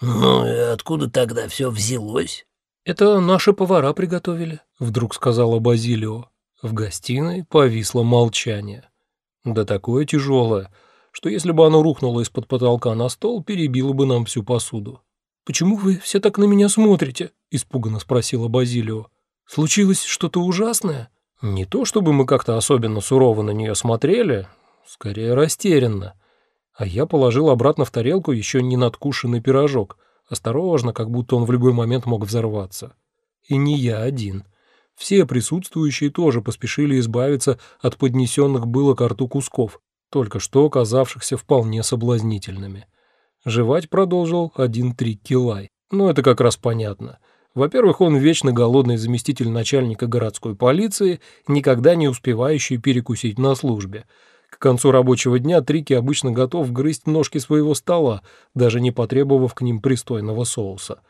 «Ну и откуда тогда все взялось?» «Это наши повара приготовили», — вдруг сказала Базилио. В гостиной повисло молчание. Да такое тяжелое, что если бы оно рухнуло из-под потолка на стол, перебило бы нам всю посуду. «Почему вы все так на меня смотрите?» — испуганно спросила Базилио. «Случилось что-то ужасное?» Не то чтобы мы как-то особенно сурово на нее смотрели, скорее растерянно. А я положил обратно в тарелку еще не надкушенный пирожок, осторожно, как будто он в любой момент мог взорваться. И не я один. Все присутствующие тоже поспешили избавиться от поднесенных было к рту кусков, только что оказавшихся вполне соблазнительными. Жевать продолжил один Триккилай. Ну, это как раз понятно. Во-первых, он вечно голодный заместитель начальника городской полиции, никогда не успевающий перекусить на службе. К концу рабочего дня Трики обычно готов грызть ножки своего стола, даже не потребовав к ним пристойного соуса.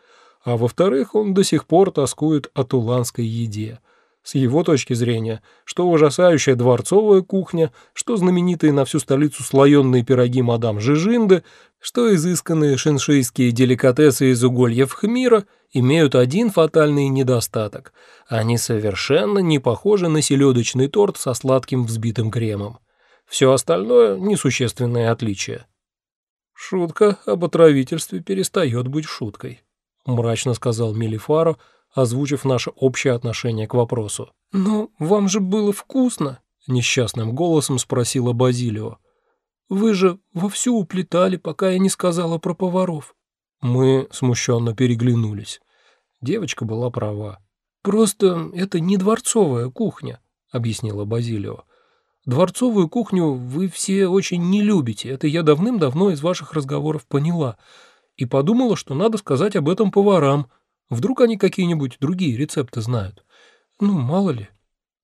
А во-вторых, он до сих пор тоскует о туланской еде. С его точки зрения, что ужасающая дворцовая кухня, что знаменитые на всю столицу слоенные пироги мадам Жижинды, что изысканные шиншийские деликатесы из угольев хмира имеют один фатальный недостаток. Они совершенно не похожи на селедочный торт со сладким взбитым кремом. Все остальное – несущественное отличие. «Шутка об отравительстве перестает быть шуткой», – мрачно сказал Мелифаро, озвучив наше общее отношение к вопросу. «Но вам же было вкусно?» – несчастным голосом спросила Базилио. «Вы же вовсю уплетали, пока я не сказала про поваров». Мы смущенно переглянулись. Девочка была права. «Просто это не дворцовая кухня», — объяснила Базилио. «Дворцовую кухню вы все очень не любите, это я давным-давно из ваших разговоров поняла, и подумала, что надо сказать об этом поварам, Вдруг они какие-нибудь другие рецепты знают? Ну, мало ли.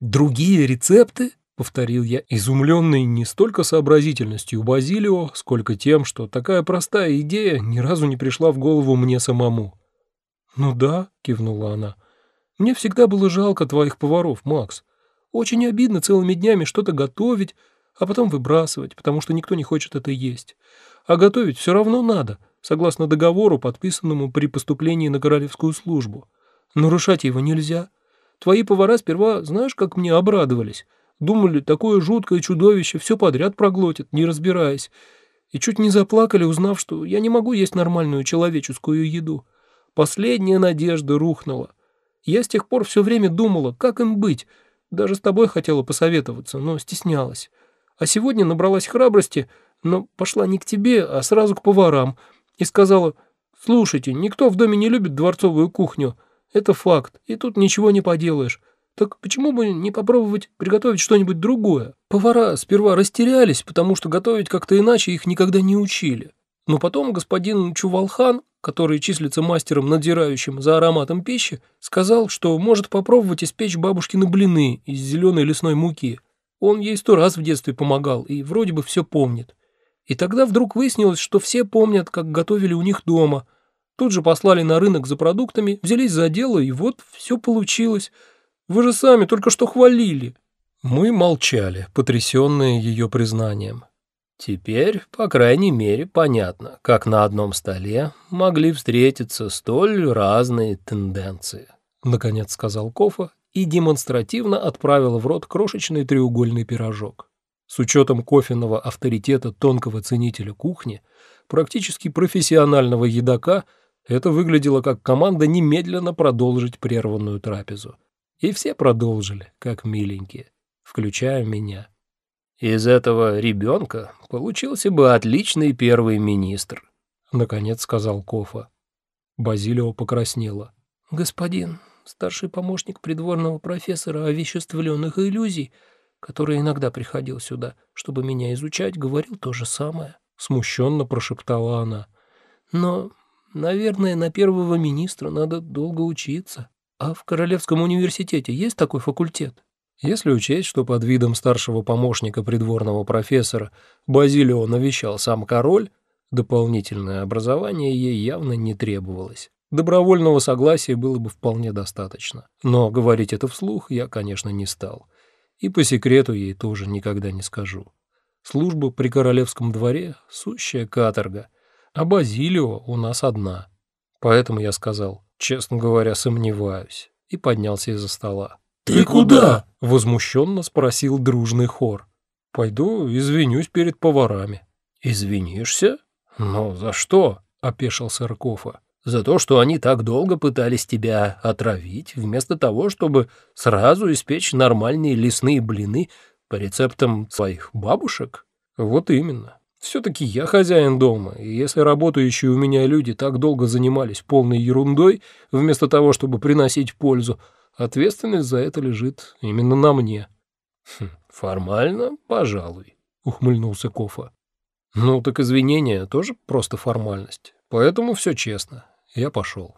Другие рецепты? Повторил я, изумленный не столько сообразительностью Базилио, сколько тем, что такая простая идея ни разу не пришла в голову мне самому. «Ну да», — кивнула она, — «мне всегда было жалко твоих поваров, Макс. Очень обидно целыми днями что-то готовить, а потом выбрасывать, потому что никто не хочет это есть. А готовить все равно надо, согласно договору, подписанному при поступлении на королевскую службу. Нарушать его нельзя. Твои повара сперва, знаешь, как мне обрадовались. Думали, такое жуткое чудовище все подряд проглотит, не разбираясь. И чуть не заплакали, узнав, что я не могу есть нормальную человеческую еду. Последняя надежда рухнула. Я с тех пор все время думала, как им быть. Даже с тобой хотела посоветоваться, но стеснялась. А сегодня набралась храбрости, но пошла не к тебе, а сразу к поварам — и сказала, «Слушайте, никто в доме не любит дворцовую кухню. Это факт, и тут ничего не поделаешь. Так почему бы не попробовать приготовить что-нибудь другое? Повара сперва растерялись, потому что готовить как-то иначе их никогда не учили. Но потом господин Чувалхан, который числится мастером, надзирающим за ароматом пищи, сказал, что может попробовать испечь бабушкины блины из зеленой лесной муки. Он ей сто раз в детстве помогал и вроде бы все помнит. И тогда вдруг выяснилось, что все помнят, как готовили у них дома. Тут же послали на рынок за продуктами, взялись за дело, и вот все получилось. Вы же сами только что хвалили». Мы молчали, потрясенные ее признанием. Теперь, по крайней мере, понятно, как на одном столе могли встретиться столь разные тенденции. Наконец сказал Кофа и демонстративно отправил в рот крошечный треугольный пирожок. С учетом кофейного авторитета тонкого ценителя кухни, практически профессионального едока, это выглядело как команда немедленно продолжить прерванную трапезу. И все продолжили, как миленькие, включая меня. Из этого ребенка получился бы отличный первый министр, наконец сказал Кофа. Базилио покраснела. Господин, старший помощник придворного профессора овеществленных иллюзий, который иногда приходил сюда, чтобы меня изучать, говорил то же самое», — смущенно прошептала она. «Но, наверное, на первого министра надо долго учиться. А в Королевском университете есть такой факультет?» Если учесть, что под видом старшего помощника придворного профессора Базилио навещал сам король, дополнительное образование ей явно не требовалось. Добровольного согласия было бы вполне достаточно. Но говорить это вслух я, конечно, не стал. И по секрету ей тоже никогда не скажу. Служба при королевском дворе — сущая каторга, а Базилио у нас одна. Поэтому я сказал, честно говоря, сомневаюсь, и поднялся из-за стола. «Ты куда?» — возмущенно спросил дружный хор. «Пойду извинюсь перед поварами». «Извинишься? Ну, за что?» — опешил Сыркова. «За то, что они так долго пытались тебя отравить, вместо того, чтобы сразу испечь нормальные лесные блины по рецептам своих бабушек?» «Вот именно. Все-таки я хозяин дома, и если работающие у меня люди так долго занимались полной ерундой, вместо того, чтобы приносить пользу, ответственность за это лежит именно на мне». Хм, «Формально, пожалуй», — ухмыльнулся Кофа. «Ну, так извинения тоже просто формальность. Поэтому все честно. Я пошел».